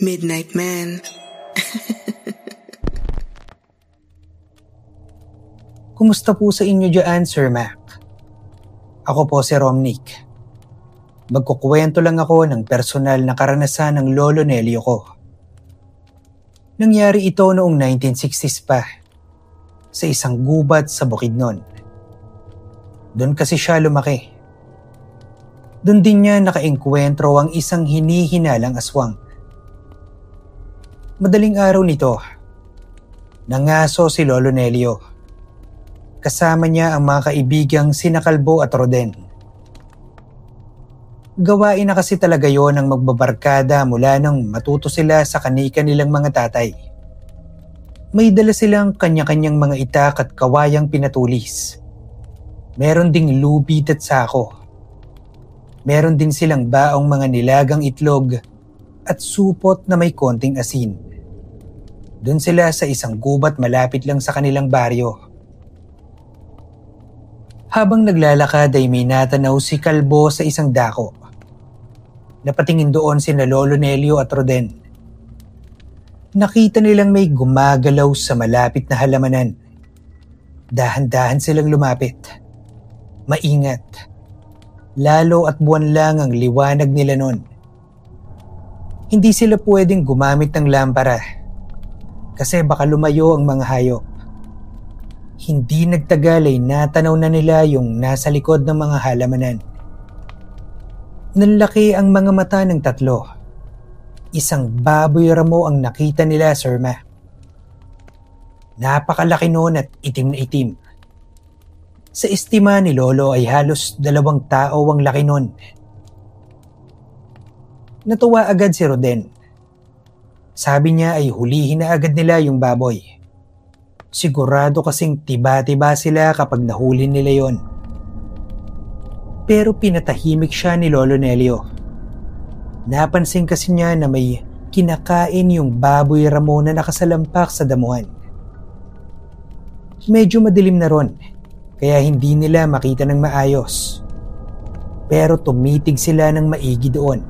Midnight Man. Kumusta po sa inyo dyan, Sir Mac? Ako po si Romnick. Magkukwento lang ako ng personal na karanasan ng lolo Nelio ko. Nangyari ito noong 1960s pa, sa isang gubat sa Bukidnon. Doon kasi siya lumaki. Doon din niya nakaengkwentro ang isang hinihinalang aswang Madaling araw nito, nangaso si Lolo Nelio. Kasama niya ang mga kaibigang sina Kalbo at Roden. Gawain na kasi talaga yon ng magbabarkada mula nang matuto sila sa kanika nilang mga tatay. May dala silang kanya-kanyang mga itak at kawayang pinatulis. Meron ding lubid at sako. Meron din silang baong mga nilagang itlog at supot na may konting asin. Doon sila sa isang gubat malapit lang sa kanilang baryo. Habang naglalakad ay may natanaw si Kalbo sa isang dako. Napatingin doon si Lolo Nelio at Roden. Nakita nilang may gumagalaw sa malapit na halamanan. Dahan-dahan silang lumapit. Maingat. Lalo at buwan lang ang liwanag nila noon. Hindi sila pwedeng gumamit ng lampara kasi baka lumayo ang mga hayop. Hindi nagtagal ay natanaw na nila yung nasa likod ng mga halamanan. Nanlaki ang mga mata ng tatlo. Isang baboy ramo ang nakita nila, Sir Ma. Napakalaki noon at itim na itim. Sa estima ni Lolo ay halos dalawang tao ang laki noon. Natuwa agad si Roden sabi niya ay hulihin na agad nila yung baboy. Sigurado kasing tiba-tiba sila kapag nahuli nila yon. Pero pinatahimik siya ni Lolo Nelio. Napansin kasi niya na may kinakain yung baboy ramo na nakasalampak sa damuhan. Medyo madilim na ron, kaya hindi nila makita ng maayos. Pero tumitig sila ng maigi doon.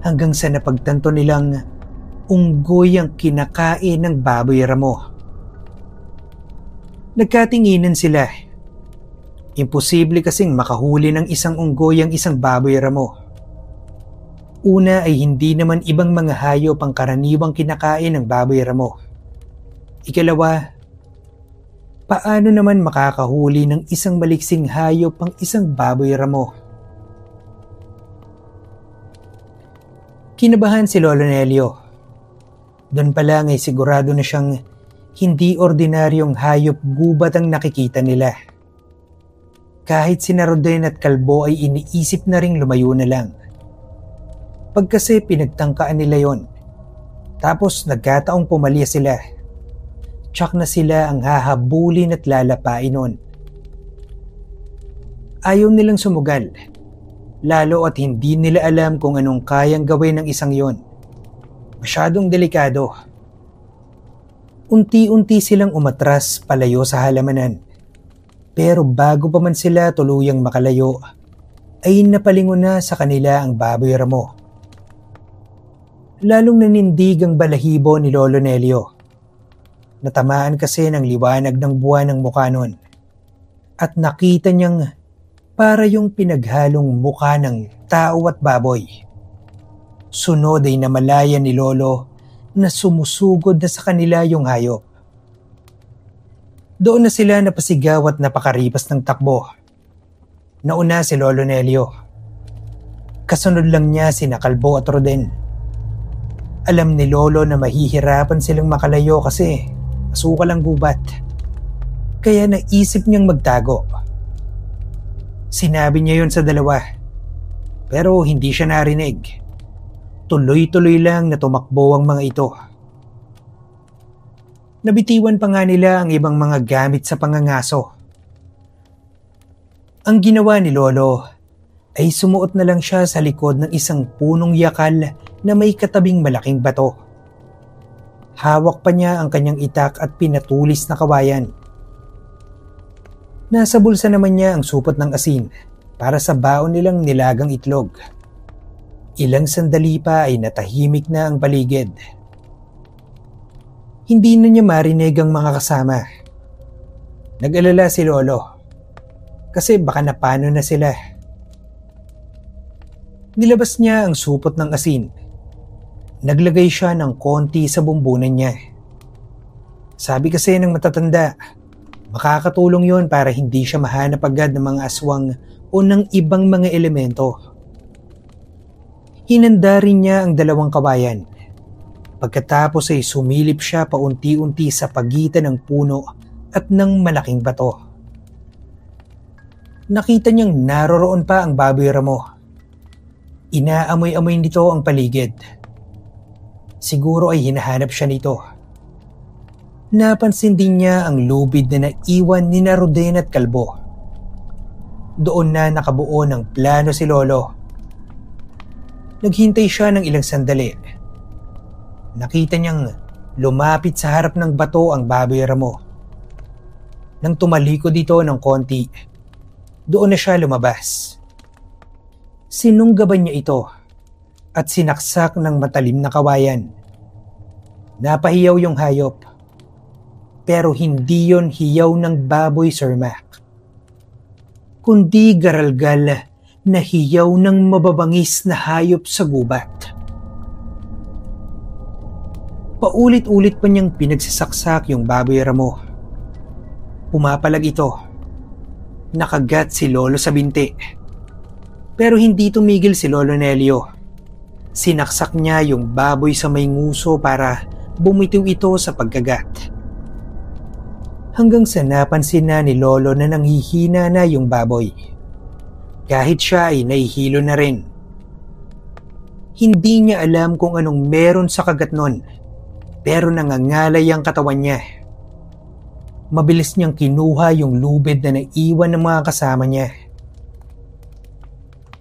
Hanggang sa napagtanto nilang unggoy ang kinakain ng baboy ramo. Nagkatinginan sila. Imposible kasing makahuli ng isang unggoy ang isang baboy ramo. Una ay hindi naman ibang mga hayop ang karaniwang kinakain ng baboy ramo. Ikalawa, paano naman makakahuli ng isang maliksing hayop ang isang baboy ramo? Kinabahan si Lolo Nelio doon pa lang ay sigurado na siyang hindi ordinaryong hayop gubat ang nakikita nila. Kahit si Roden at Kalbo ay iniisip na ring lumayo na lang. Pagkasi pinagtangkaan nila yon. Tapos nagkataong pumalya sila. Tsak na sila ang hahabulin at lalapain nun. Ayaw nilang sumugal. Lalo at hindi nila alam kung anong kayang gawin ng isang yon. Masyadong delikado. Unti-unti silang umatras palayo sa halamanan. Pero bago pa man sila tuluyang makalayo, ay napalingon na sa kanila ang baboy ramo. Lalong nanindig ang balahibo ni Lolo Nelio. Natamaan kasi ng liwanag ng buwan ng mukha nun. At nakita niyang para yung pinaghalong mukha ng tao at baboy. Sunod ay namalaya ni Lolo na sumusugod na sa kanila yung hayop. Doon na sila napasigaw at napakaripas ng takbo. Nauna si Lolo Nelio. Kasunod lang niya si Nakalbo at Roden. Alam ni Lolo na mahihirapan silang makalayo kasi asukal ang gubat. Kaya naisip niyang magtago. Sinabi niya yon sa dalawa. Pero hindi siya narinig. Tuloy-tuloy lang na tumakbo ang mga ito. Nabitiwan pa nga nila ang ibang mga gamit sa pangangaso. Ang ginawa ni Lolo ay sumuot na lang siya sa likod ng isang punong yakal na may katabing malaking bato. Hawak pa niya ang kanyang itak at pinatulis na kawayan. Nasa bulsa naman niya ang supot ng asin para sa baon nilang nilagang itlog. Ilang sandali pa ay natahimik na ang paligid. Hindi na niya marinig ang mga kasama. Nag-alala si Lolo. Kasi baka napano na sila. Nilabas niya ang supot ng asin. Naglagay siya ng konti sa bumbunan niya. Sabi kasi ng matatanda, makakatulong yon para hindi siya mahanap agad ng mga aswang o ng ibang mga elemento. Hinanda rin niya ang dalawang kabayan. Pagkatapos ay sumilip siya paunti-unti sa pagitan ng puno at ng malaking bato. Nakita niyang naroroon pa ang baboy ramo Inaamoy-amoy nito ang paligid. Siguro ay hinahanap siya nito. Napansin din niya ang lubid na naiwan ni Naruden at Kalbo. Doon na nakabuo ng plano si Lolo. Naghintay siya ng ilang sandali. Nakita niyang lumapit sa harap ng bato ang baboy ramo. Nang tumaliko dito ng konti, doon na siya lumabas. Sinunggaban niya ito at sinaksak ng matalim na kawayan. Napahiyaw yung hayop. Pero hindi yon hiyaw ng baboy, Sir Mac. Kundi garalgal na hiyaw ng mababangis na hayop sa gubat. Paulit-ulit pa niyang pinagsasaksak yung baboy ramo. Pumapalag ito. Nakagat si Lolo sa binti pero hindi tumigil si Lolo Nelio. Sinaksak niya yung baboy sa may nguso para bumitiw ito sa pagkagat. Hanggang sa napansin na ni Lolo na nanghihina na yung baboy. Kahit siya ay nahihilo na rin. Hindi niya alam kung anong meron sa kagat nun, pero nangangalay ang katawan niya. Mabilis niyang kinuha yung lubid na naiwan ng mga kasama niya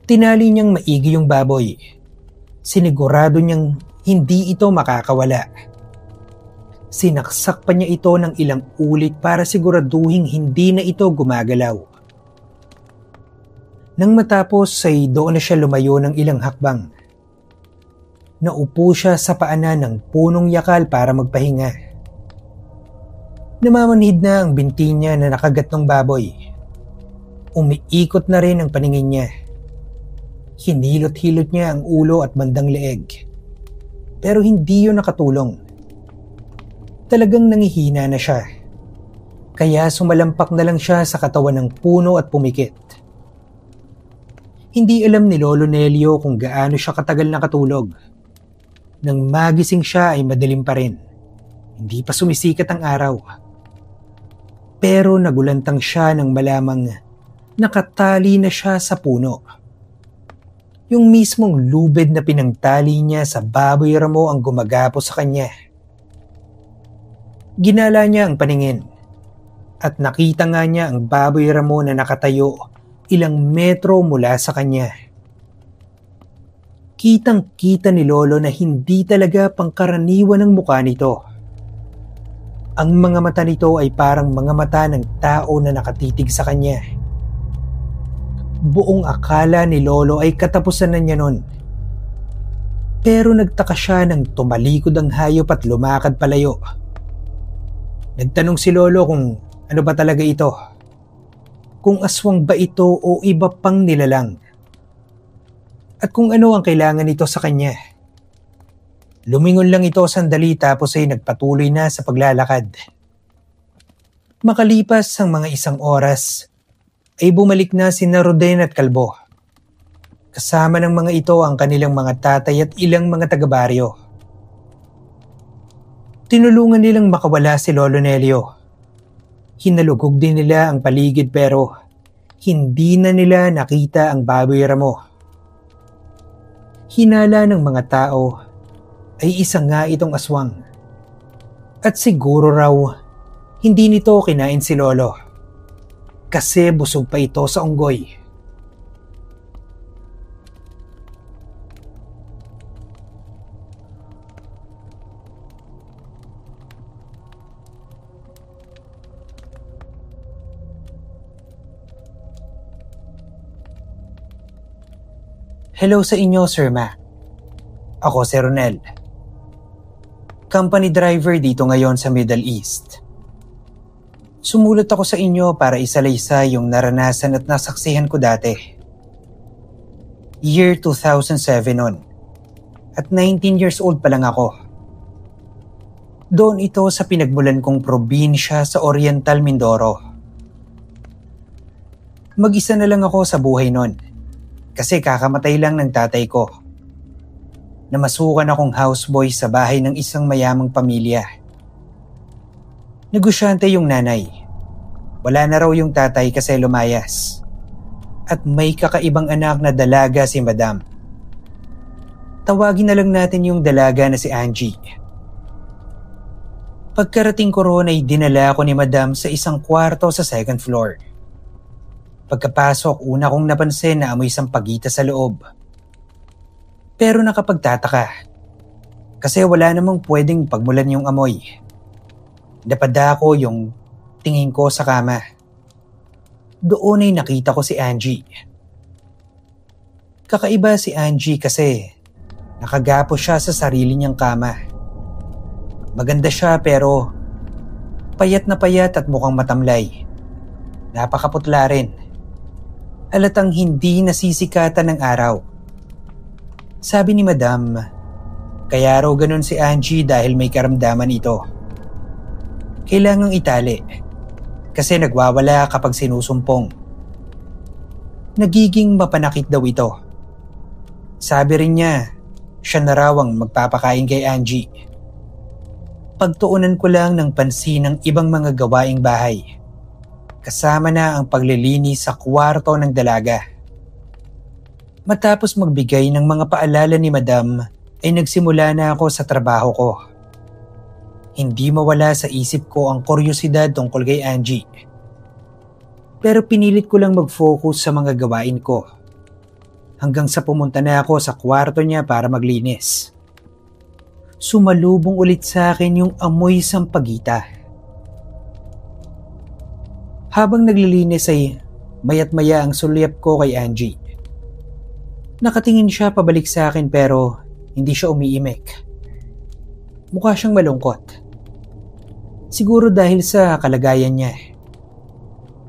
Tinali niyang maigi yung baboy. Sinigurado niyang hindi ito makakawala. Sinaksak pa niya ito ng ilang ulit para siguraduhin hindi na ito gumagalaw. Nang matapos ay doon na siya lumayo ng ilang hakbang. Naupo siya sa paanan ng punong yakal para magpahinga. Namamanhid na ang binti niya na nakagat ng baboy. Umiikot na rin ang paningin niya. Hinilot-hilot niya ang ulo at bandang leeg. Pero hindi yun nakatulong. Talagang nangihina na siya. Kaya sumalampak na lang siya sa katawan ng puno at pumikit. Hindi alam ni Lolo Nelio kung gaano siya katagal nakatulog. Nang magising siya ay madilim pa rin. Hindi pa sumisikat ang araw. Pero nagulantang siya nang malamang nakatali na siya sa puno. Yung mismong lubid na pinangtali niya sa baboy ramo ang gumagapo sa kanya. Ginala niya ang paningin at nakita nga niya ang baboy ramo na nakatayo ilang metro mula sa kanya. Kitang kita ni Lolo na hindi talaga pangkaraniwan ang mukha nito. Ang mga mata nito ay parang mga mata ng tao na nakatitig sa kanya buong akala ni Lolo ay katapusan na niya nun. Pero nagtaka siya nang tumalikod ang hayop at lumakad palayo. Nagtanong si Lolo kung ano ba talaga ito. Kung aswang ba ito o iba pang nilalang. At kung ano ang kailangan nito sa kanya. Lumingon lang ito sandali tapos ay nagpatuloy na sa paglalakad. Makalipas ang mga isang oras, ay bumalik na si Roden at Kalbo. Kasama ng mga ito ang kanilang mga tatay at ilang mga taga-baryo. Tinulungan nilang makawala si Lolo Nelio. Hinalugog din nila ang paligid pero hindi na nila nakita ang baboy ramo. Hinala ng mga tao ay isa nga itong aswang. At siguro raw hindi nito kinain si Lolo kasi busog pa ito sa unggoy. Hello sa inyo, Sir Mac. Ako si Ronel. Company driver dito ngayon sa Middle East. Sumulat ako sa inyo para isalaysay yung naranasan at nasaksihan ko dati. Year 2007 nun. At 19 years old pa lang ako. Doon ito sa pinagmulan kong probinsya sa Oriental Mindoro. Mag-isa na lang ako sa buhay nun. Kasi kakamatay lang ng tatay ko. Namasukan akong houseboy sa bahay ng isang mayamang pamilya. Negosyante yung nanay. Wala na raw yung tatay kasi lumayas. At may kakaibang anak na dalaga si madam. Tawagin na lang natin yung dalaga na si Angie. Pagkarating ko roon ay dinala ko ni madam sa isang kwarto sa second floor. Pagkapasok, una kong napansin na amoy sampagita sa loob. Pero nakapagtataka. Kasi wala namang pwedeng pagmulan yung amoy. Napada ko yung tingin ko sa kama. Doon ay nakita ko si Angie. Kakaiba si Angie kasi nakagapo siya sa sarili niyang kama. Maganda siya pero payat na payat at mukhang matamlay. Napakaputla rin alatang hindi nasisikatan ng araw. Sabi ni Madam, kaya raw ganun si Angie dahil may karamdaman ito. Kailangang itali kasi nagwawala kapag sinusumpong. Nagiging mapanakit daw ito. Sabi rin niya, siya na raw ang magpapakain kay Angie. Pagtuunan ko lang ng pansin ng ibang mga gawaing bahay kasama na ang paglilinis sa kwarto ng dalaga. Matapos magbigay ng mga paalala ni Madam ay nagsimula na ako sa trabaho ko. Hindi mawala sa isip ko ang kuryosidad tungkol kay Angie. Pero pinilit ko lang mag-focus sa mga gawain ko. Hanggang sa pumunta na ako sa kwarto niya para maglinis. Sumalubong ulit sa akin yung amoy sampagita. Habang naglilinis ay mayat maya ang sulyap ko kay Angie. Nakatingin siya pabalik sa akin pero hindi siya umiimik. Mukha siyang malungkot. Siguro dahil sa kalagayan niya.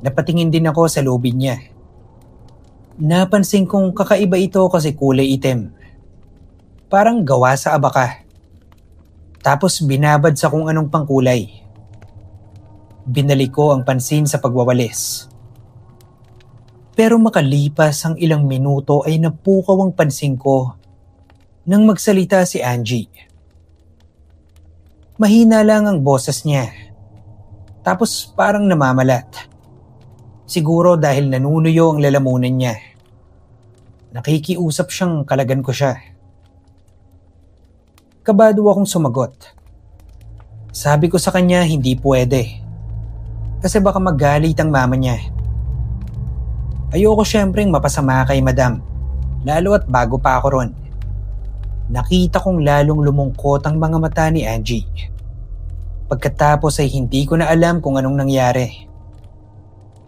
Napatingin din ako sa lobby niya. Napansin kong kakaiba ito kasi kulay itim. Parang gawa sa abaka. Tapos binabad sa kung anong pangkulay. Binalik ko ang pansin sa pagwawalis. Pero makalipas ang ilang minuto ay napukaw ang pansin ko nang magsalita si Angie. Mahina lang ang boses niya. Tapos parang namamalat. Siguro dahil nanunuyo ang lalamunan niya. Nakikiusap siyang kalagan ko siya. Kabado akong sumagot. Sabi ko sa kanya hindi pwede kasi baka magalit ang mama niya. Ayoko syempreng mapasama kay madam, lalo at bago pa ako ron. Nakita kong lalong lumungkot ang mga mata ni Angie. Pagkatapos ay hindi ko na alam kung anong nangyari.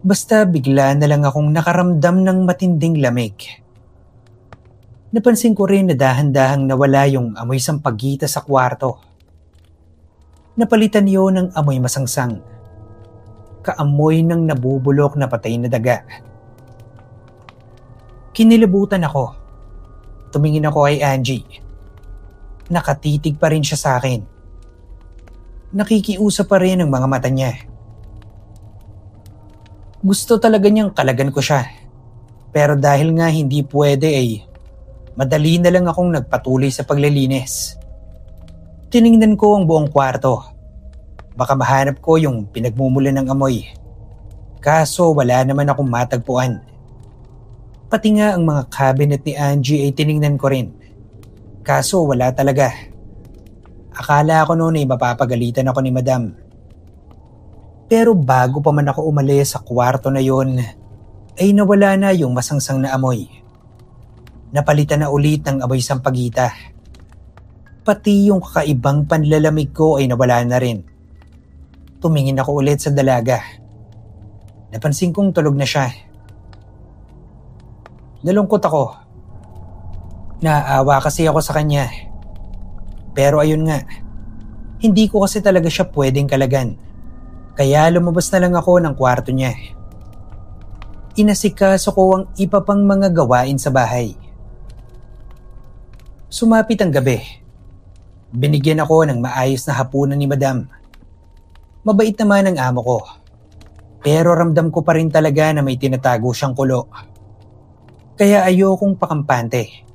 Basta bigla na lang akong nakaramdam ng matinding lamig. Napansin ko rin na dahan-dahang nawala yung amoy sampagita sa kwarto. Napalitan yun ng amoy masangsang kaamoy ng nabubulok na patay na daga. Kinilabutan ako. Tumingin ako kay Angie. Nakatitig pa rin siya sa akin. Nakikiusap pa rin ang mga mata niya. Gusto talaga niyang kalagan ko siya. Pero dahil nga hindi pwede ay madali na lang akong nagpatuloy sa paglilinis. Tiningnan ko ang buong kwarto Baka mahanap ko yung pinagmumula ng amoy. Kaso wala naman akong matagpuan. Pati nga ang mga cabinet ni Angie ay tiningnan ko rin. Kaso wala talaga. Akala ko noon ay mapapagalitan ako ni Madam. Pero bago pa man ako umalis sa kwarto na yon, ay nawala na yung masangsang na amoy. Napalitan na ulit ng amoy sampagita. Pati yung kakaibang panlalamig ko ay nawala na rin. Tumingin ako ulit sa dalaga. Napansin kong tulog na siya. Nalungkot ako. Naaawa kasi ako sa kanya. Pero ayun nga, hindi ko kasi talaga siya pwedeng kalagan. Kaya lumabas na lang ako ng kwarto niya. Inasikaso ko ang iba pang mga gawain sa bahay. Sumapit ang gabi. Binigyan ako ng maayos na hapunan ni Madam. Mabait naman ang amo ko. Pero ramdam ko pa rin talaga na may tinatago siyang kulo. Kaya ayokong pakampante.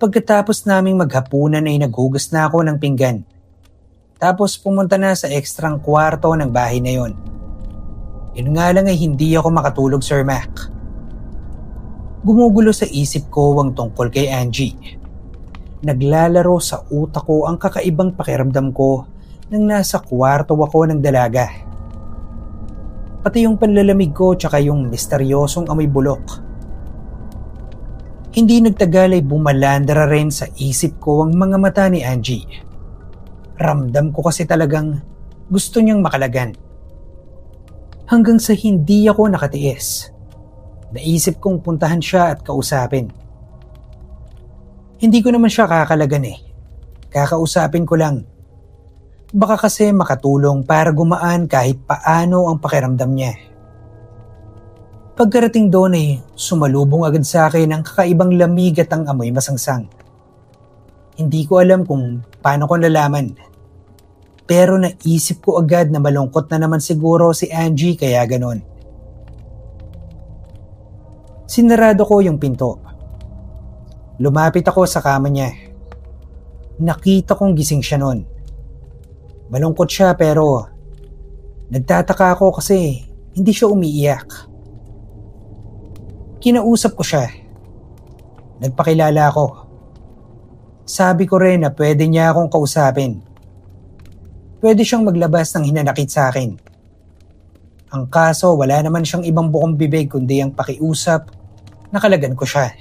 Pagkatapos naming maghapunan ay naghugas na ako ng pinggan. Tapos pumunta na sa ekstrang kwarto ng bahay na yon. Yun nga lang ay hindi ako makatulog Sir Mac. Gumugulo sa isip ko ang tungkol kay Angie. Naglalaro sa utak ko ang kakaibang pakiramdam ko nang nasa kwarto ako ng dalaga. Pati yung panlalamig ko tsaka yung misteryosong amoy bulok hindi nagtagal ay bumalandra rin sa isip ko ang mga mata ni Angie. Ramdam ko kasi talagang gusto niyang makalagan. Hanggang sa hindi ako nakatiis. Naisip kong puntahan siya at kausapin. Hindi ko naman siya kakalagan eh. Kakausapin ko lang. Baka kasi makatulong para gumaan kahit paano ang pakiramdam niya. Pagkarating doon ay sumalubong agad sa akin ang kakaibang lamig at ang amoy masangsang. Hindi ko alam kung paano ko nalaman. Pero naisip ko agad na malungkot na naman siguro si Angie kaya ganon. Sinarado ko yung pinto. Lumapit ako sa kama niya. Nakita kong gising siya noon. Malungkot siya pero nagtataka ako kasi hindi siya umiiyak. Kinausap ko siya. Nagpakilala ako. Sabi ko rin na pwede niya akong kausapin. Pwede siyang maglabas ng hinanakit sa akin. Ang kaso wala naman siyang ibang bukong bibig kundi ang pakiusap nakalagan ko siya.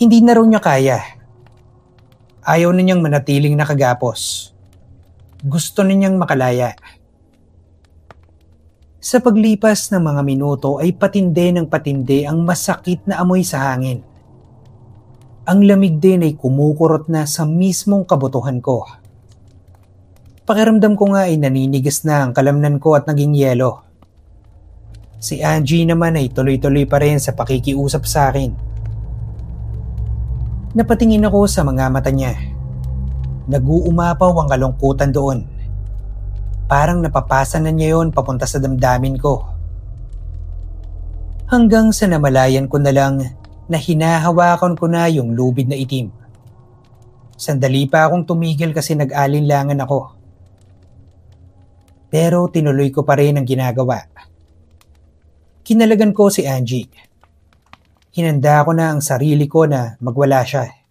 Hindi na raw niya kaya. Ayaw na niyang manatiling nakagapos. Gusto na niyang makalaya. Sa paglipas ng mga minuto ay patinde ng patinde ang masakit na amoy sa hangin. Ang lamig din ay kumukurot na sa mismong kabutuhan ko. Pakiramdam ko nga ay naninigas na ang kalamnan ko at naging yelo. Si Angie naman ay tuloy-tuloy pa rin sa pakikiusap sa akin. Napatingin ako sa mga mata niya. Nag-uumapaw ang kalungkutan doon. Parang napapasa na niya yon papunta sa damdamin ko. Hanggang sa namalayan ko na lang na hinahawakan ko na yung lubid na itim. Sandali pa akong tumigil kasi nag-alinlangan ako. Pero tinuloy ko pa rin ang ginagawa. Kinalagan ko si Angie. Hinanda ko na ang sarili ko na magwala siya.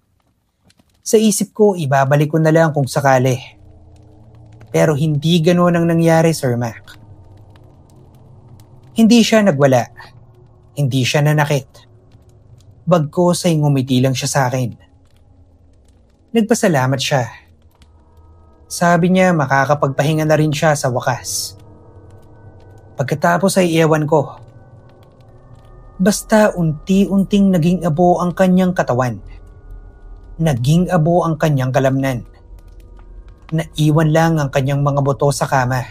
Sa isip ko, ibabalik ko na lang kung sakali. Pero hindi ganoon ang nangyari, Sir Mac. Hindi siya nagwala. Hindi siya nanakit. Bagkos ay ngumiti lang siya sa akin. Nagpasalamat siya. Sabi niya makakapagpahinga na rin siya sa wakas. Pagkatapos ay iyawan ko. Basta unti-unting naging abo ang kanyang katawan. Naging abo ang kanyang kalamnan naiwan lang ang kanyang mga buto sa kama.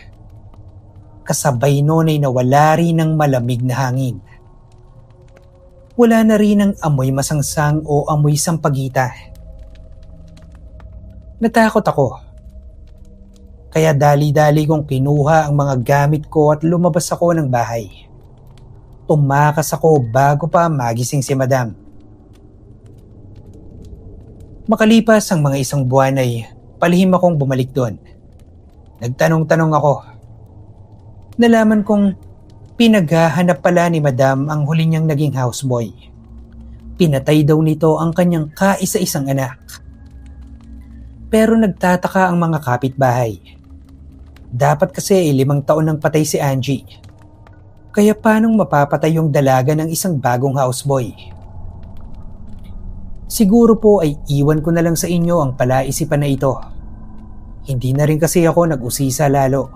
Kasabay noon ay nawala rin ng malamig na hangin. Wala na rin ang amoy masangsang o amoy sampagita. Natakot ako. Kaya dali-dali kong kinuha ang mga gamit ko at lumabas ako ng bahay. Tumakas ako bago pa magising si madam. Makalipas ang mga isang buwan ay palihim akong bumalik doon. Nagtanong-tanong ako. Nalaman kong pinaghahanap pala ni Madam ang huli niyang naging houseboy. Pinatay daw nito ang kanyang kaisa-isang anak. Pero nagtataka ang mga kapitbahay. Dapat kasi ay limang taon nang patay si Angie. Kaya paanong mapapatay yung dalaga ng isang bagong houseboy? Siguro po ay iwan ko na lang sa inyo ang palaisipan na ito. Hindi na rin kasi ako nag-usisa lalo.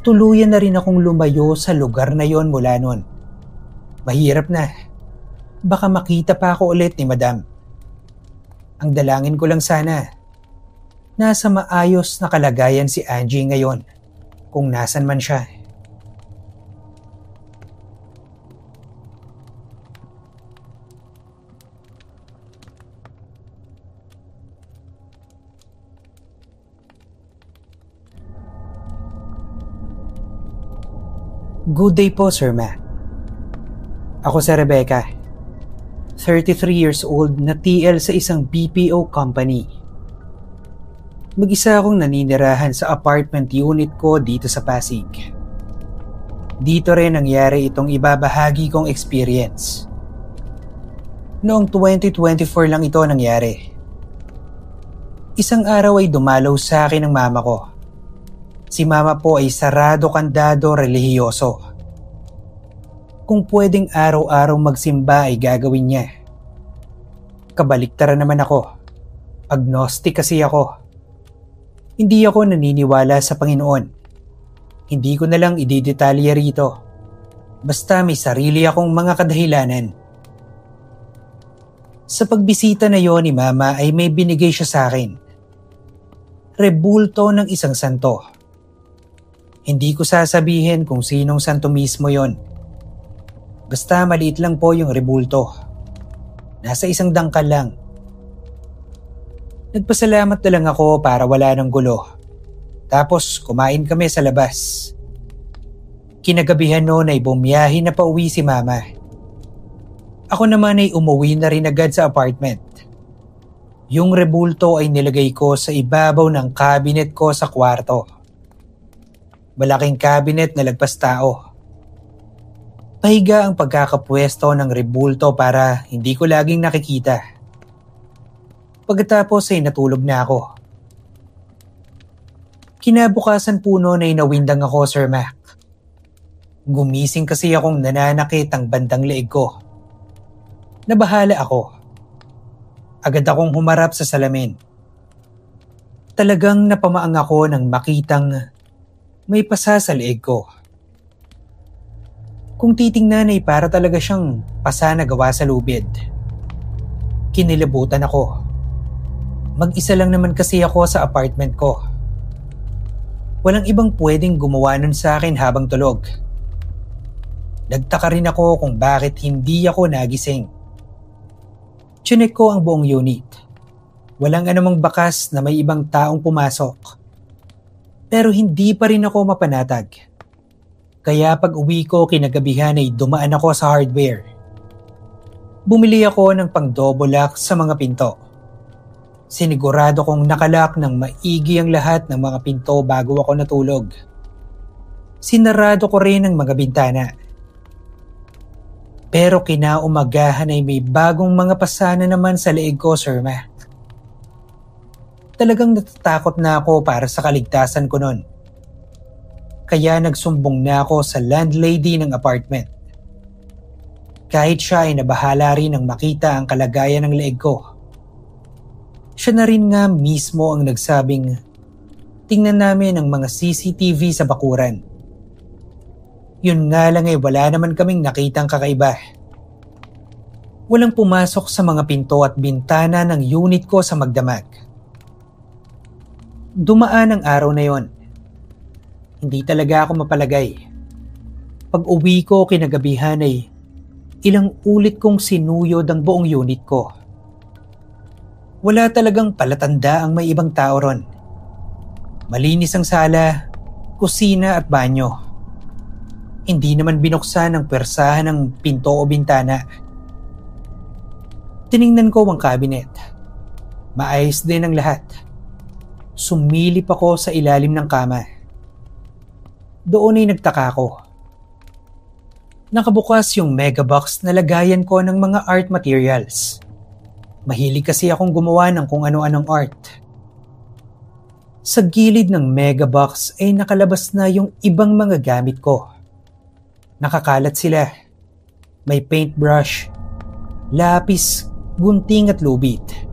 Tuluyan na rin akong lumayo sa lugar na yon mula noon. Mahirap na. Baka makita pa ako ulit ni Madam. Ang dalangin ko lang sana, nasa maayos na kalagayan si Angie ngayon kung nasan man siya. Good day po, Sir Matt. Ako si Rebecca. 33 years old na TL sa isang BPO company. Mag-isa akong naninirahan sa apartment unit ko dito sa Pasig. Dito rin nangyari itong ibabahagi kong experience. Noong 2024 lang ito nangyari. Isang araw ay dumalaw sa akin ng mama ko Si mama po ay sarado kandado relihiyoso. Kung pwedeng araw-araw magsimba ay gagawin niya. Kabaliktaran naman ako. Agnostic kasi ako. Hindi ako naniniwala sa Panginoon. Hindi ko na lang ididetalye rito. Basta may sarili akong mga kadahilanan. Sa pagbisita na yon ni Mama ay may binigay siya sa akin. Rebulto ng isang santo hindi ko sasabihin kung sinong santo mismo yon. Basta maliit lang po yung rebulto. Nasa isang dangkal lang. Nagpasalamat na lang ako para wala ng gulo. Tapos kumain kami sa labas. Kinagabihan noon ay bumiyahi na pauwi si mama. Ako naman ay umuwi na rin agad sa apartment. Yung rebulto ay nilagay ko sa ibabaw ng cabinet ko sa kwarto. Malaking cabinet na lagpas tao. Pahiga ang pagkakapwesto ng rebulto para hindi ko laging nakikita. Pagkatapos ay natulog na ako. Kinabukasan po noon ay nawindang ako, Sir Mac. Gumising kasi akong nananakit ang bandang leeg ko. Nabahala ako. Agad akong humarap sa salamin. Talagang napamaang ako nang makitang may pasa sa leeg ko. Kung titingnan ay para talaga siyang pasa na gawa sa lubid. Kinilabutan ako. Mag-isa lang naman kasi ako sa apartment ko. Walang ibang pwedeng gumawa nun sa akin habang tulog. Nagtaka rin ako kung bakit hindi ako nagising. Chinek ko ang buong unit. Walang anumang bakas na may ibang taong pumasok pero hindi pa rin ako mapanatag. Kaya pag uwi ko kinagabihan ay dumaan ako sa hardware. Bumili ako ng pang double lock sa mga pinto. Sinigurado kong nakalak ng maigi ang lahat ng mga pinto bago ako natulog. Sinarado ko rin ang mga bintana. Pero kinaumagahan ay may bagong mga pasana naman sa leeg ko, Sir Mac. Talagang natatakot na ako para sa kaligtasan ko noon. Kaya nagsumbong na ako sa landlady ng apartment. Kahit siya ay nabahala rin ang makita ang kalagayan ng leeg ko. Siya na rin nga mismo ang nagsabing tingnan namin ang mga CCTV sa bakuran. Yun nga lang ay wala naman kaming nakitang kakaiba. Walang pumasok sa mga pinto at bintana ng unit ko sa magdamag. Dumaan ang araw na yon. Hindi talaga ako mapalagay. Pag uwi ko kinagabihan ay ilang ulit kong sinuyod ang buong unit ko. Wala talagang palatanda ang may ibang tao ron. Malinis ang sala, kusina at banyo. Hindi naman binuksan ang persahan ng pinto o bintana. Tiningnan ko ang cabinet. Maayos din ang lahat. Sumilip ako sa ilalim ng kama. Doon ay nagtaka ko. Nakabukas yung mega box na lagayan ko ng mga art materials. Mahilig kasi akong gumawa ng kung ano-anong art. Sa gilid ng mega box ay nakalabas na yung ibang mga gamit ko. Nakakalat sila. May paintbrush, lapis, gunting at lubid.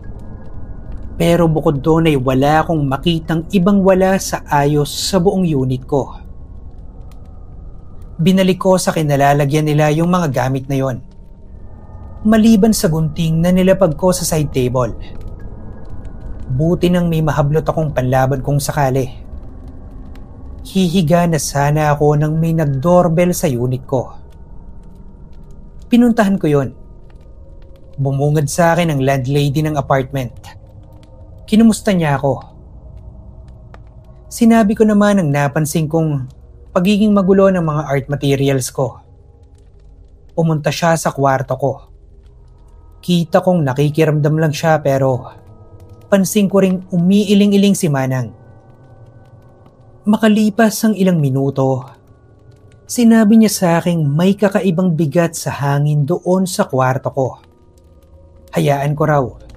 Pero bukod doon ay wala akong makitang ibang wala sa ayos sa buong unit ko. Binalik ko sa kinalalagyan nila yung mga gamit na yon. Maliban sa gunting na nilapag ko sa side table. Buti nang may mahablot akong panlaban kung sakali. Hihiga na sana ako nang may nag-doorbell sa unit ko. Pinuntahan ko yon. Bumungad sa akin ang landlady ng apartment. Kinumusta niya ako. Sinabi ko naman ang napansin kong pagiging magulo ng mga art materials ko. Pumunta siya sa kwarto ko. Kita kong nakikiramdam lang siya pero pansin ko ring umiiling-iling si Manang. Makalipas ang ilang minuto, sinabi niya sa akin may kakaibang bigat sa hangin doon sa kwarto ko. Hayaan ko raw.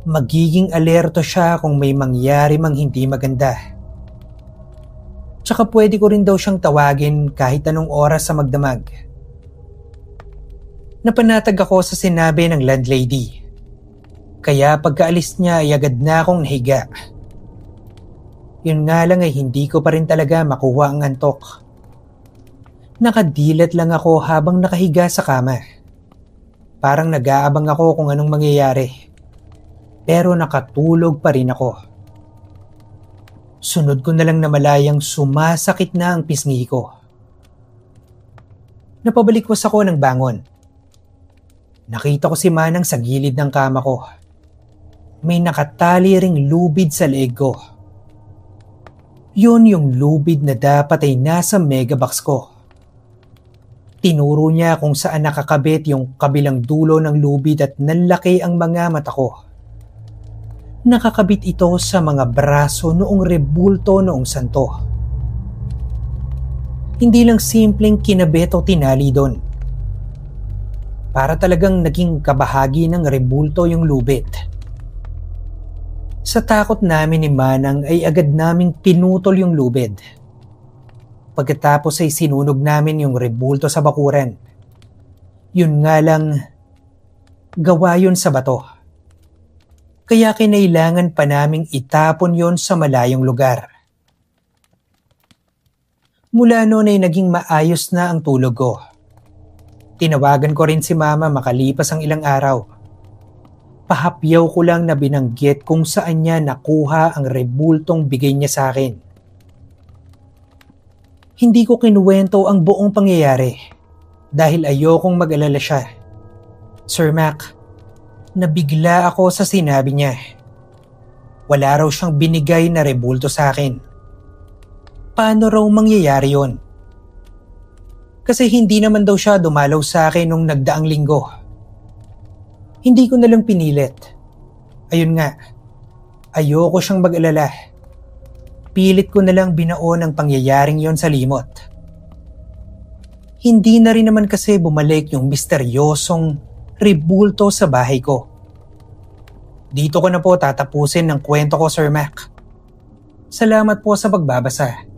Magiging alerto siya kung may mangyari mang hindi maganda. Tsaka pwede ko rin daw siyang tawagin kahit anong oras sa magdamag. Napanatag ako sa sinabi ng landlady. Kaya pagkaalis niya ay agad na akong nahiga. Yun nga lang ay hindi ko pa rin talaga makuha ang antok. Nakadilat lang ako habang nakahiga sa kama. Parang nag-aabang ako kung anong mangyayari. Pero nakatulog pa rin ako. Sunod ko na lang na malayang sumasakit na ang pisngi ko. Napabalikwas ako ng bangon. Nakita ko si Manang sa gilid ng kama ko may nakatali ring lubid sa leeg ko. Yun yung lubid na dapat ay nasa megabox ko. Tinuro niya kung saan nakakabit yung kabilang dulo ng lubid at nanlaki ang mga mata ko. Nakakabit ito sa mga braso noong rebulto noong santo. Hindi lang simpleng kinabit o tinali doon. Para talagang naging kabahagi ng rebulto yung lubid sa takot namin ni Manang ay agad naming pinutol yung lubid. Pagkatapos ay sinunog namin yung rebulto sa bakuran. Yun nga lang, gawa yun sa bato. Kaya kinailangan pa naming itapon yon sa malayong lugar. Mula noon ay naging maayos na ang tulog ko. Tinawagan ko rin si mama makalipas ang ilang araw Pahapyaw ko lang na binanggit kung saan niya nakuha ang rebultong bigay niya sa akin. Hindi ko kinuwento ang buong pangyayari dahil ayokong mag-alala siya. Sir Mac, nabigla ako sa sinabi niya. Wala raw siyang binigay na rebulto sa akin. Paano raw mangyayari yon? Kasi hindi naman daw siya dumalaw sa akin nung nagdaang linggo. Hindi ko nalang pinilit. Ayun nga, ayoko siyang mag-alala. Pilit ko nalang binaon ang pangyayaring yon sa limot. Hindi na rin naman kasi bumalik yung misteryosong ribulto sa bahay ko. Dito ko na po tatapusin ng kwento ko, Sir Mac. Salamat po sa pagbabasa.